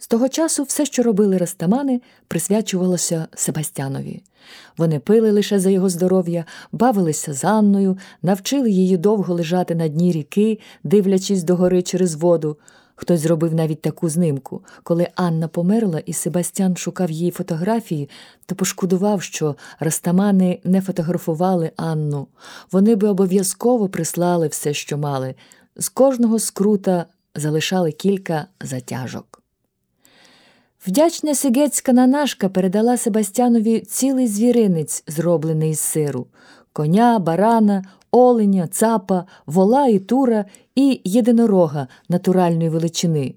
З того часу все, що робили растамани, присвячувалося Себастьянові. Вони пили лише за його здоров'я, бавилися з Анною, навчили її довго лежати на дні ріки, дивлячись догори через воду. Хтось зробив навіть таку знимку. Коли Анна померла і Себастьян шукав її фотографії, то пошкодував, що растамани не фотографували Анну. Вони би обов'язково прислали все, що мали. З кожного скрута залишали кілька затяжок. Вдячна сигецька нанашка передала Себастьянові цілий звіринець, зроблений з сиру коня, барана, оленя, цапа, вола і тура і єдинорога натуральної величини.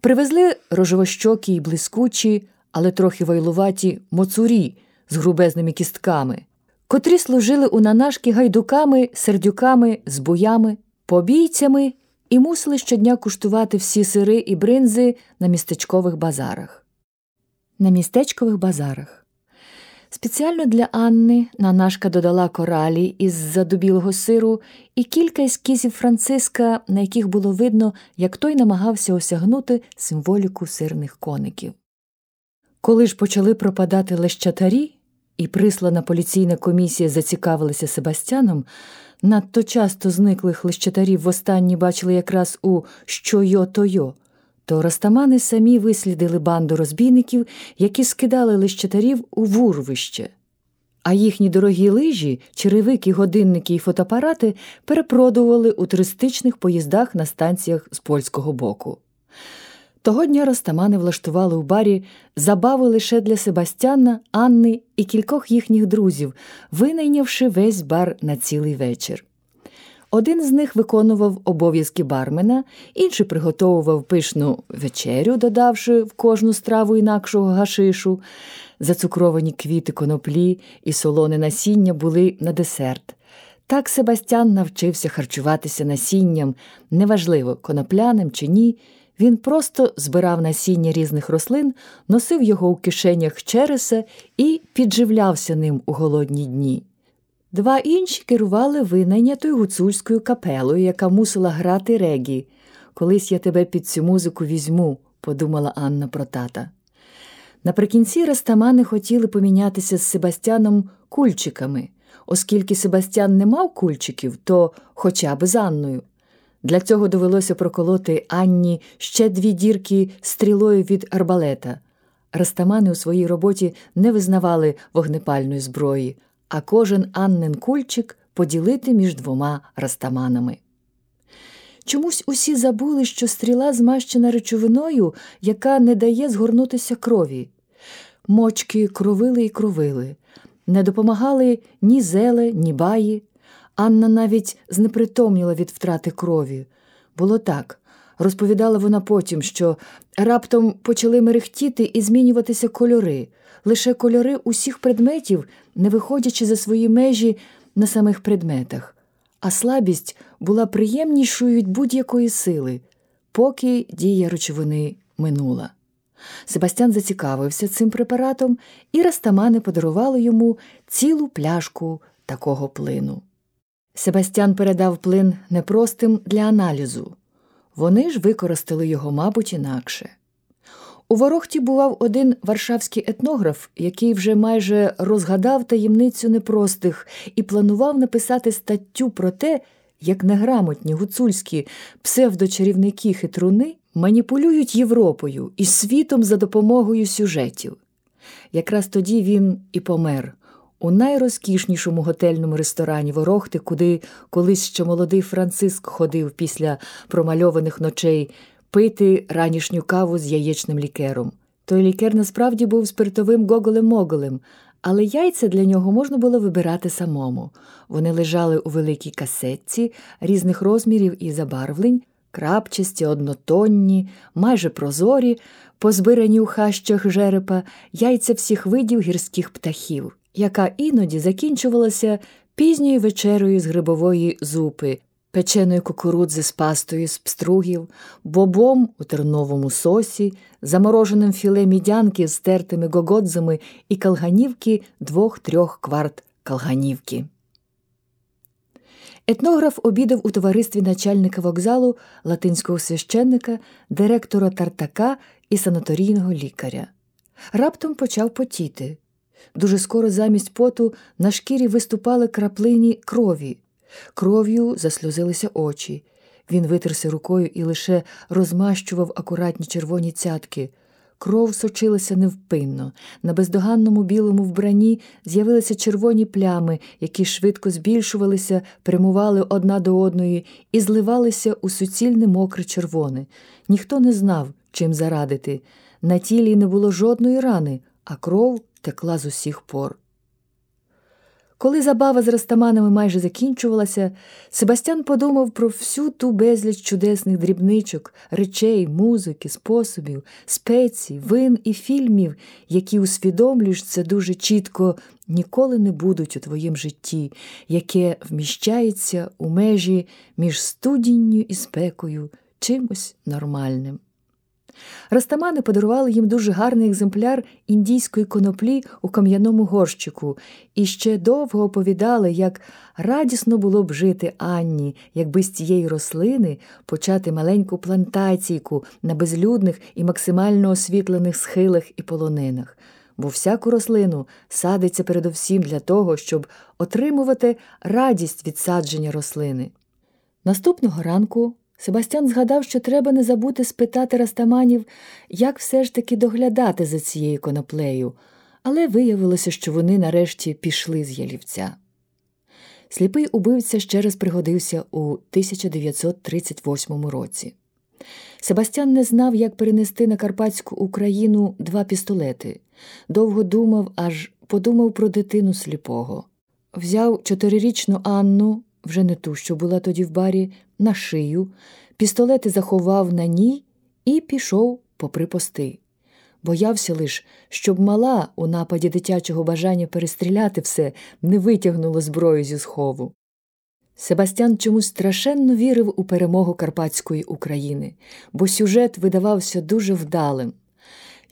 Привезли рожевощокі й блискучі, але трохи вайлуваті моцурі з грубезними кістками, котрі служили у нанашки гайдуками, сердюками, збуями, побійцями і мусили щодня куштувати всі сири і бринзи на містечкових базарах. На містечкових базарах. Спеціально для Анни Нанашка додала коралі із задубілого сиру і кілька ескізів Франциска, на яких було видно, як той намагався осягнути символіку сирних коників. Коли ж почали пропадати лещатарі, і прислана поліційна комісія зацікавилася Себастьяном, надто часто зниклих лещатарів востаннє бачили якраз у що йо то йо, то растамани самі вислідили банду розбійників, які скидали лищатарів у вурвище. А їхні дорогі лижі, черевики, годинники і фотоапарати перепродували у туристичних поїздах на станціях з польського боку. Того дня ростамани влаштували у барі забаву лише для Себастьяна, Анни і кількох їхніх друзів, винайнявши весь бар на цілий вечір. Один з них виконував обов'язки бармена, інший приготовував пишну вечерю, додавши в кожну страву інакшого гашишу. Зацукровані квіти коноплі і солоне насіння були на десерт. Так Себастьян навчився харчуватися насінням, неважливо, конопляним чи ні. Він просто збирав насіння різних рослин, носив його у кишенях череса і підживлявся ним у голодні дні. Два інші керували винайнятою гуцульською капелою, яка мусила грати регі. Колись я тебе під цю музику візьму, подумала Анна про тата. Наприкінці растамани хотіли помінятися з Себастьяном кульчиками, оскільки Себастьян не мав кульчиків, то хоча б з Анною. Для цього довелося проколоти Анні ще дві дірки стрілою від арбалета. Растамани у своїй роботі не визнавали вогнепальної зброї, а кожен Аннен кульчик поділити між двома растаманами. Чомусь усі забули, що стріла змащена речовиною, яка не дає згорнутися крові. Мочки кровили і кровили, не допомагали ні зеле, ні баї. Анна навіть знепритомніла від втрати крові. Було так. Розповідала вона потім, що раптом почали мерехтіти і змінюватися кольори, лише кольори усіх предметів, не виходячи за свої межі на самих предметах, а слабість була приємнішою від будь-якої сили, поки дія речовини минула. Себастьян зацікавився цим препаратом, і растамани подарували йому цілу пляшку такого плину. Себастьян передав плин непростим для аналізу. Вони ж використали його, мабуть, інакше. У ворохті бував один варшавський етнограф, який вже майже розгадав таємницю непростих і планував написати статтю про те, як неграмотні гуцульські псевдочарівники хитруни маніпулюють Європою і світом за допомогою сюжетів. Якраз тоді він і помер у найрозкішнішому готельному ресторані Ворохти, куди колись ще молодий Франциск ходив після промальованих ночей пити ранішню каву з яєчним лікером. Той лікер насправді був спиртовим гоголем-моголем, але яйця для нього можна було вибирати самому. Вони лежали у великій касетці різних розмірів і забарвлень, крапчасті, однотонні, майже прозорі, позбирані у хащах жерепа, яйця всіх видів гірських птахів яка іноді закінчувалася пізньою вечерою з грибової зупи, печеної кукурудзи з пастою з пстругів, бобом у терновому сосі, замороженим філе мідянки з тертими гогодзами і калганівки двох-трьох кварт калганівки. Етнограф обідав у товаристві начальника вокзалу, латинського священника, директора тартака і санаторійного лікаря. Раптом почав потіти. Дуже скоро замість поту на шкірі виступали краплині крові. Кров'ю засльозилися очі. Він витерся рукою і лише розмащував акуратні червоні цятки. Кров сочилася невпинно. На бездоганному білому вбранні з'явилися червоні плями, які швидко збільшувалися, прямували одна до одної і зливалися у суцільне мокре червоне. Ніхто не знав, чим зарадити. На тілі не було жодної рани, а кров текла з усіх пор. Коли забава з растаманами майже закінчувалася, Себастьян подумав про всю ту безліч чудесних дрібничок, речей, музики, способів, спецій, вин і фільмів, які усвідомлюєш це дуже чітко ніколи не будуть у твоїм житті, яке вміщається у межі між студінню і спекою, чимось нормальним. Растамани подарували їм дуже гарний екземпляр індійської коноплі у кам'яному горщику і ще довго оповідали, як радісно було б жити Анні, якби з цієї рослини почати маленьку плантаційку на безлюдних і максимально освітлених схилах і полонинах. Бо всяку рослину садиться передовсім для того, щоб отримувати радість від садження рослини. Наступного ранку Себастьян згадав, що треба не забути спитати Растаманів, як все ж таки доглядати за цією коноплею, але виявилося, що вони нарешті пішли з ялівця. Сліпий убивця ще раз пригодився у 1938 році. Себастьян не знав, як перенести на Карпатську Україну два пістолети. Довго думав, аж подумав про дитину сліпого. Взяв чотирирічну Анну вже не ту, що була тоді в барі, на шию, пістолети заховав на ній і пішов попри пости. Боявся лиш, щоб мала у нападі дитячого бажання перестріляти все не витягнула зброю зі схову. Себастьян чомусь страшенно вірив у перемогу Карпатської України, бо сюжет видавався дуже вдалим.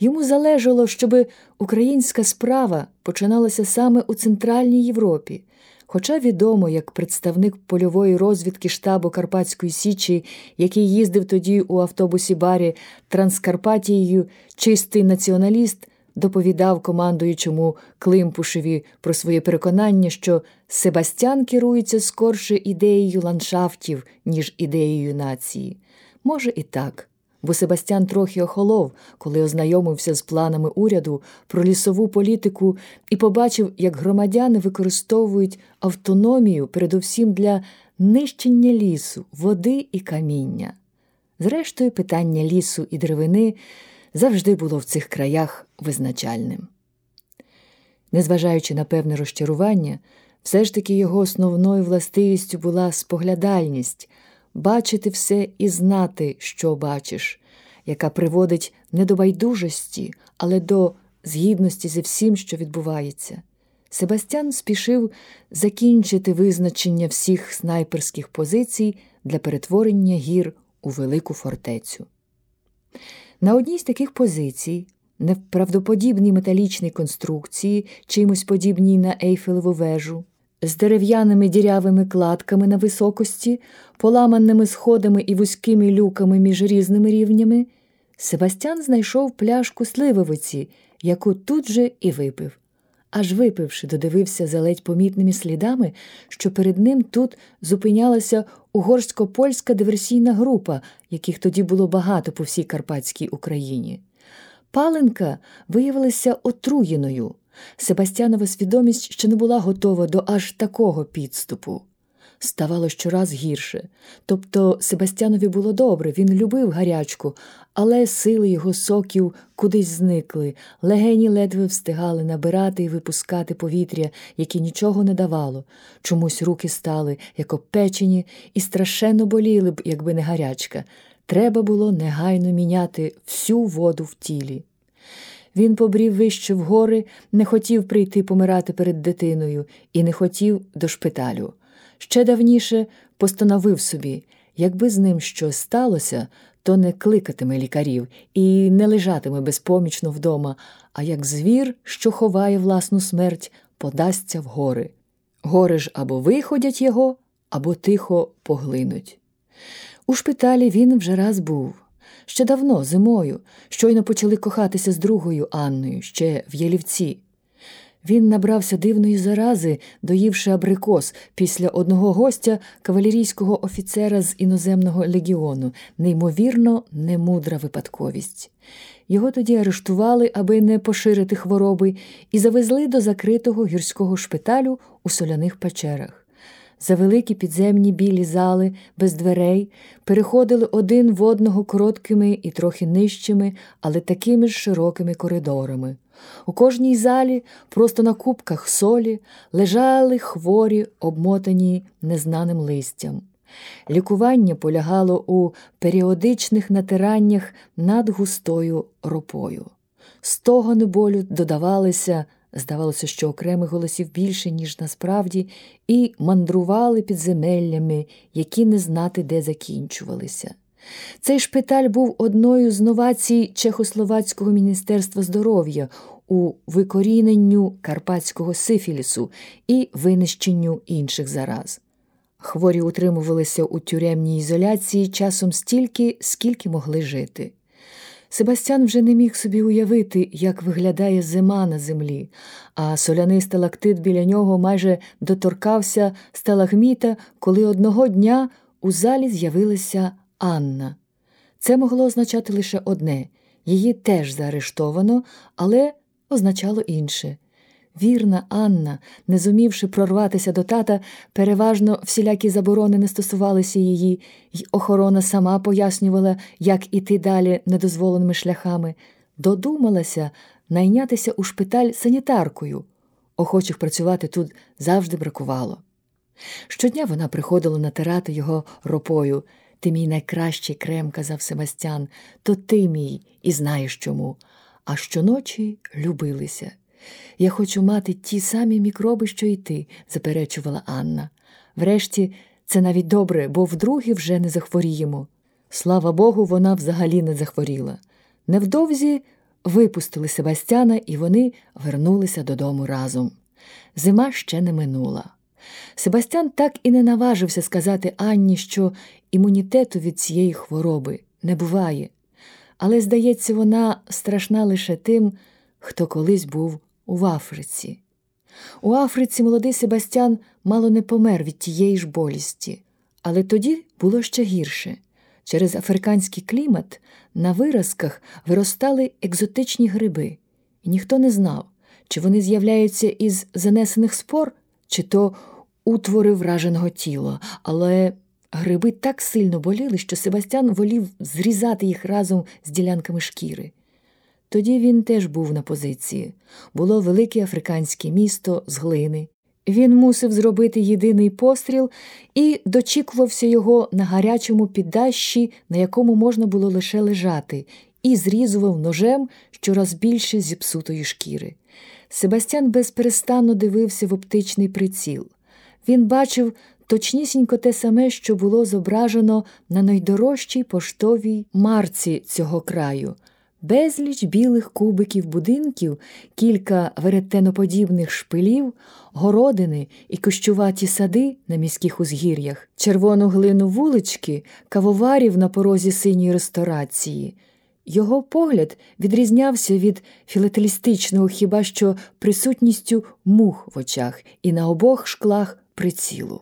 Йому залежало, щоб українська справа починалася саме у Центральній Європі, Хоча відомо, як представник польової розвідки штабу Карпатської Січі, який їздив тоді у автобусі барі Транскарпатією, чистий націоналіст, доповідав командуючому Климпушеві про своє переконання, що Себастьян керується скорше ідеєю ландшафтів, ніж ідеєю нації. Може, і так бо Себастьян трохи охолов, коли ознайомився з планами уряду про лісову політику і побачив, як громадяни використовують автономію передусім для нищення лісу, води і каміння. Зрештою, питання лісу і деревини завжди було в цих краях визначальним. Незважаючи на певне розчарування, все ж таки його основною властивістю була споглядальність бачити все і знати, що бачиш, яка приводить не до байдужості, але до згідності зі всім, що відбувається. Себастьян спішив закінчити визначення всіх снайперських позицій для перетворення гір у велику фортецю. На одній з таких позицій, неправдоподібній металічній конструкції, чимось подібній на Ейфелеву вежу, з дерев'яними дірявими кладками на високості, поламаними сходами і вузькими люками між різними рівнями, Себастьян знайшов пляшку сливовиці, яку тут же і випив. Аж випивши, додивився за ледь помітними слідами, що перед ним тут зупинялася угорсько-польська диверсійна група, яких тоді було багато по всій Карпатській Україні. Паленка виявилася отруєною. Себастьянова свідомість ще не була готова до аж такого підступу. Ставало щораз гірше. Тобто Себастьянові було добре, він любив гарячку, але сили його соків кудись зникли, легені ледве встигали набирати і випускати повітря, яке нічого не давало. Чомусь руки стали, як опечені, і страшенно боліли б, якби не гарячка. Треба було негайно міняти всю воду в тілі. Він побрів вище в гори, не хотів прийти помирати перед дитиною і не хотів до шпиталю. Ще давніше постановив собі, якби з ним щось сталося, то не кликатиме лікарів і не лежатиме безпомічно вдома, а як звір, що ховає власну смерть, подасться в гори. Гори ж або виходять його, або тихо поглинуть. У шпиталі він вже раз був. Ще давно, зимою, щойно почали кохатися з другою Анною, ще в Єлівці. Він набрався дивної зарази, доївши абрикос після одного гостя кавалерійського офіцера з іноземного легіону, неймовірно, немудра випадковість. Його тоді арештували, аби не поширити хвороби, і завезли до закритого гірського шпиталю у соляних печерах. За великі підземні білі зали без дверей переходили один в одного короткими і трохи нижчими, але такими ж широкими коридорами. У кожній залі, просто на кубках солі, лежали хворі, обмотані незнаним листям. Лікування полягало у періодичних натираннях над густою ропою. З того болю додавалися Здавалося, що окремих голосів більше, ніж насправді, і мандрували підземеллями, які не знати, де закінчувалися. Цей шпиталь був одною з новацій Чехословацького міністерства здоров'я у викоріненню карпатського сифілісу і винищенню інших зараз. Хворі утримувалися у тюремній ізоляції часом стільки, скільки могли жити. Себастьян вже не міг собі уявити, як виглядає зима на землі, а соляний сталактит біля нього майже доторкався сталагміта, коли одного дня у залі з'явилася Анна. Це могло означати лише одне її теж заарештовано, але означало інше. Вірна Анна, не зумівши прорватися до тата, переважно всілякі заборони не стосувалися її, й охорона сама пояснювала, як іти далі недозволеними шляхами, додумалася найнятися у шпиталь санітаркою. Охочих працювати тут завжди бракувало. Щодня вона приходила натирати його ропою. Ти мій найкращий крем, казав Себастьян, то ти мій і знаєш чому. А щоночі любилися. Я хочу мати ті самі мікроби, що й ти, заперечувала Анна. Врешті, це навіть добре, бо вдруге вже не захворіємо. Слава Богу, вона взагалі не захворіла. Невдовзі випустили Себастьяна, і вони вернулися додому разом. Зима ще не минула. Себастьян так і не наважився сказати Анні, що імунітету від цієї хвороби не буває. Але, здається, вона страшна лише тим, хто колись був у Африці. У Африці молодий Себастьян мало не помер від тієї ж болісті, але тоді було ще гірше. Через африканський клімат на виразках виростали екзотичні гриби, і ніхто не знав, чи вони з'являються із занесених спор, чи то утвори враженого тіла, але гриби так сильно боліли, що Себастьян волів зрізати їх разом з ділянками шкіри. Тоді він теж був на позиції. Було велике африканське місто з глини. Він мусив зробити єдиний постріл і дочікувався його на гарячому піддащі, на якому можна було лише лежати, і зрізував ножем щораз більше зіпсутої шкіри. Себастьян безперестанно дивився в оптичний приціл. Він бачив точнісінько те саме, що було зображено на найдорожчій поштовій марці цього краю безліч білих кубиків будинків, кілька веретеноподібних шпилів, городини і кощуваті сади на міських узгір'ях, червону глину вулички, кавоварів на порозі синьої ресторації. Його погляд відрізнявся від філателістичного хіба що присутністю мух в очах і на обох шклах прицілу.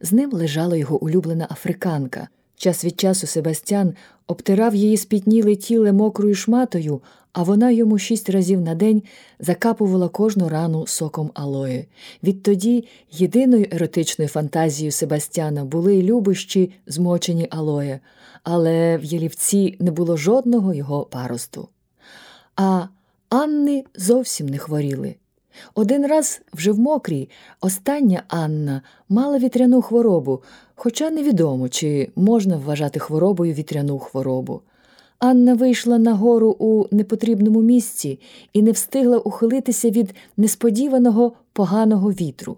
З ним лежала його улюблена африканка. Час від часу Себастьян обтирав її спітніле тіле мокрою шматою, а вона йому шість разів на день закапувала кожну рану соком алої. Відтоді єдиною еротичною фантазією Себастьяна були любощі, змочені алоє, але в Єлівці не було жодного його паросту. А Анни зовсім не хворіли. Один раз вже в мокрій, остання Анна мала вітряну хворобу, хоча невідомо, чи можна вважати хворобою вітряну хворобу. Анна вийшла на гору у непотрібному місці і не встигла ухилитися від несподіваного поганого вітру.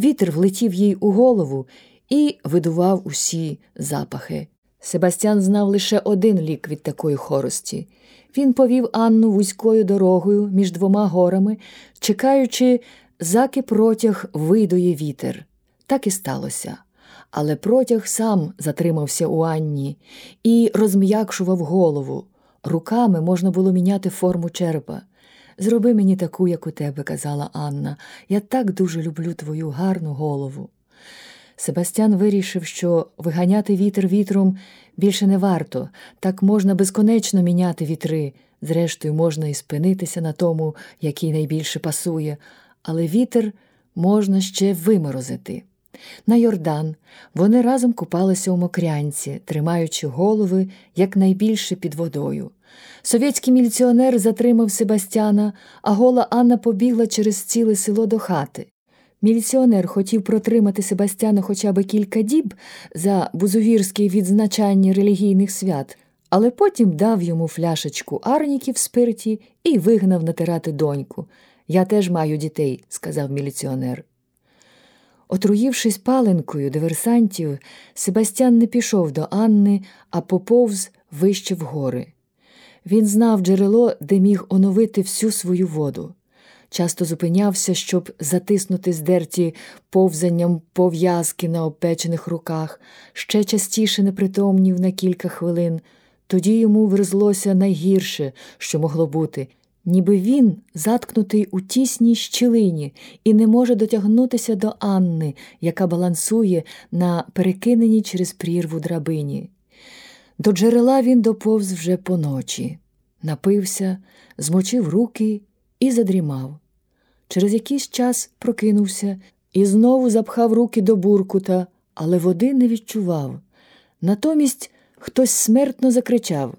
Вітер влетів їй у голову і видував усі запахи. Себастьян знав лише один лік від такої хорості. Він повів Анну вузькою дорогою між двома горами, чекаючи, заки протяг видує вітер. Так і сталося. але протяг сам затримався у Анні і розм'якшував голову. Руками можна було міняти форму черепа. Зроби мені таку, як у тебе, казала Анна. Я так дуже люблю твою гарну голову. Себастьян вирішив, що виганяти вітер вітром більше не варто, так можна безконечно міняти вітри. Зрештою, можна і спинитися на тому, який найбільше пасує, але вітер можна ще виморозити. На Йордан вони разом купалися у мокрянці, тримаючи голови якнайбільше під водою. Совєтський міліціонер затримав Себастьяна, а гола Анна побігла через ціле село до хати. Міліціонер хотів протримати Себастьяна хоча б кілька діб за бузувірське відзначання релігійних свят, але потім дав йому фляшечку арніків в спирті і вигнав натирати доньку. Я теж маю дітей, сказав міліціонер. Отруївшись паленкою диверсантів, Себастьян не пішов до Анни, а поповз вище в гори. Він знав джерело, де міг оновити всю свою воду. Часто зупинявся, щоб затиснути здерті повзанням пов'язки на обпечених руках, ще частіше непритомнів на кілька хвилин. Тоді йому врзлося найгірше, що могло бути, ніби він заткнутий у тісній щілині і не може дотягнутися до Анни, яка балансує на перекиненій через прірву драбині. До джерела він доповз вже поночі, напився, змочив руки і задрімав. Через якийсь час прокинувся і знову запхав руки до буркута, але води не відчував. Натомість хтось смертно закричав.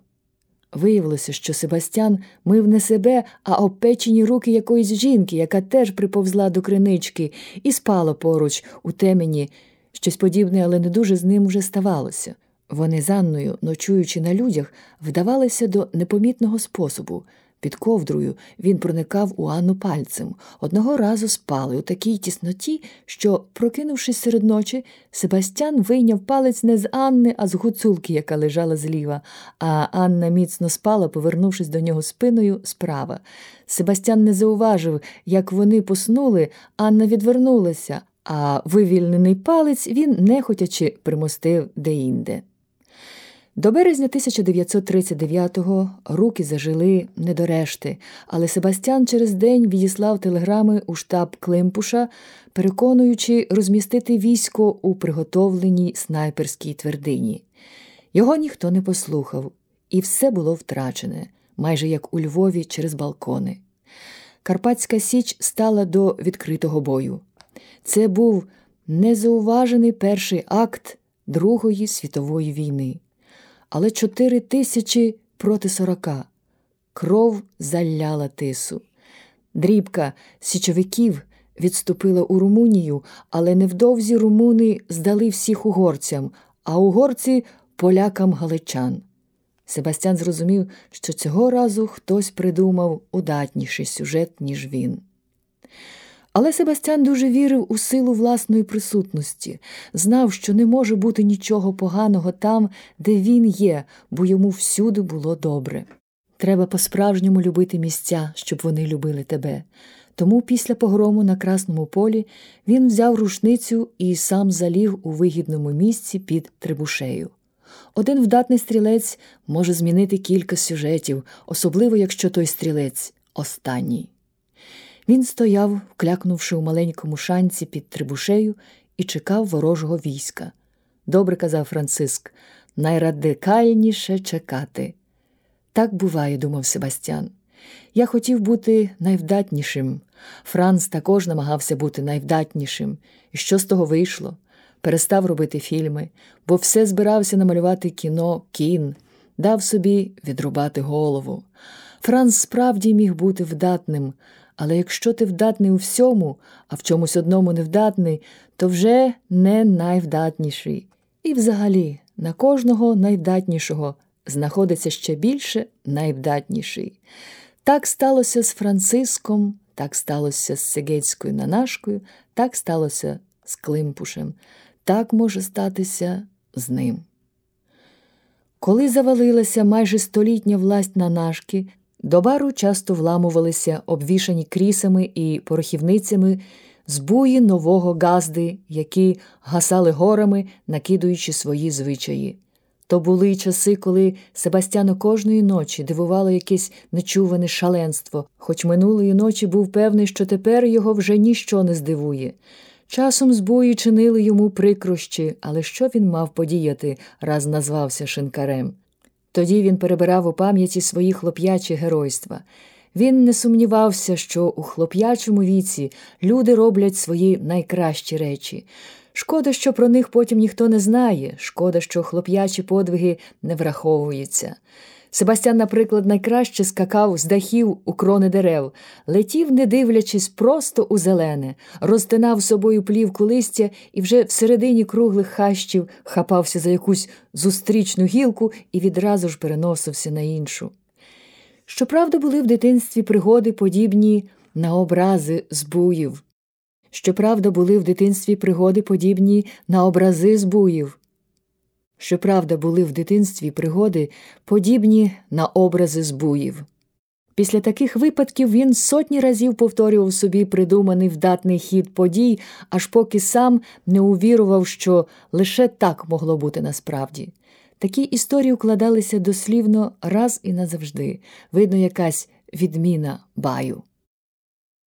Виявилося, що Себастьян мив не себе, а обпечені руки якоїсь жінки, яка теж приповзла до кринички і спала поруч у темені. Щось подібне, але не дуже з ним вже ставалося. Вони з Анною, ночуючи на людях, вдавалися до непомітного способу. Під ковдрою він проникав у Анну пальцем. Одного разу спали у такій тісноті, що, прокинувшись серед ночі, Себастьян вийняв палець не з Анни, а з гуцулки, яка лежала зліва, а Анна міцно спала, повернувшись до нього спиною справа. Себастьян не зауважив, як вони поснули, Анна відвернулася, а вивільнений палець він, нехотячи, примостив деінде. До березня 1939-го руки зажили не до решти, але Себастьян через день відіслав телеграми у штаб Климпуша, переконуючи розмістити військо у приготовленій снайперській твердині. Його ніхто не послухав, і все було втрачене, майже як у Львові через балкони. Карпатська Січ стала до відкритого бою. Це був незауважений перший акт Другої світової війни але чотири тисячі проти сорока. Кров заляла тису. Дрібка січовиків відступила у Румунію, але невдовзі румуни здали всіх угорцям, а угорці полякам галичан. Себастьян зрозумів, що цього разу хтось придумав удатніший сюжет, ніж він. Але Себастьян дуже вірив у силу власної присутності, знав, що не може бути нічого поганого там, де він є, бо йому всюди було добре. Треба по-справжньому любити місця, щоб вони любили тебе. Тому після погрому на Красному полі він взяв рушницю і сам заліг у вигідному місці під трибушею. Один вдатний стрілець може змінити кілька сюжетів, особливо якщо той стрілець останній. Він стояв, вклякнувши у маленькому шанці під трибушею, і чекав ворожого війська. Добре казав Франциск, найрадикальніше чекати. Так буває, думав Себастьян. Я хотів бути найвдатнішим. Франц також намагався бути найвдатнішим. І що з того вийшло? Перестав робити фільми, бо все збирався намалювати кіно, кін, дав собі відрубати голову. Франц справді міг бути вдатним. Але якщо ти вдатний у всьому, а в чомусь одному невдатний, то вже не найвдатніший. І взагалі на кожного найвдатнішого знаходиться ще більше найвдатніший. Так сталося з Франциском, так сталося з Сегецькою Нанашкою, так сталося з Климпушем, так може статися з ним. Коли завалилася майже столітня власть Нанашки, до бару часто вламувалися обвішані крісами і порохівницями збуї нового газди, які гасали горами, накидуючи свої звичаї. То були часи, коли Себастьяну кожної ночі дивувало якесь нечуване шаленство, хоч минулої ночі був певний, що тепер його вже ніщо не здивує. Часом збої чинили йому прикрощі, але що він мав подіяти, раз назвався шинкарем. Тоді він перебирав у пам'яті свої хлоп'ячі геройства. Він не сумнівався, що у хлоп'ячому віці люди роблять свої найкращі речі. Шкода, що про них потім ніхто не знає, шкода, що хлоп'ячі подвиги не враховуються. Себастьян, наприклад, найкраще скакав з дахів у крони дерев, летів, не дивлячись, просто у зелене, розтинав собою плівку листя і вже всередині круглих хащів хапався за якусь зустрічну гілку і відразу ж переносився на іншу. Щоправда, були в дитинстві пригоди, подібні на образи збуїв. Щоправда, були в дитинстві пригоди, подібні на образи збуїв. Щоправда, були в дитинстві пригоди, подібні на образи збуїв. Після таких випадків він сотні разів повторював собі придуманий вдатний хід подій, аж поки сам не увірував, що лише так могло бути насправді. Такі історії укладалися дослівно раз і назавжди, видно, якась відміна баю.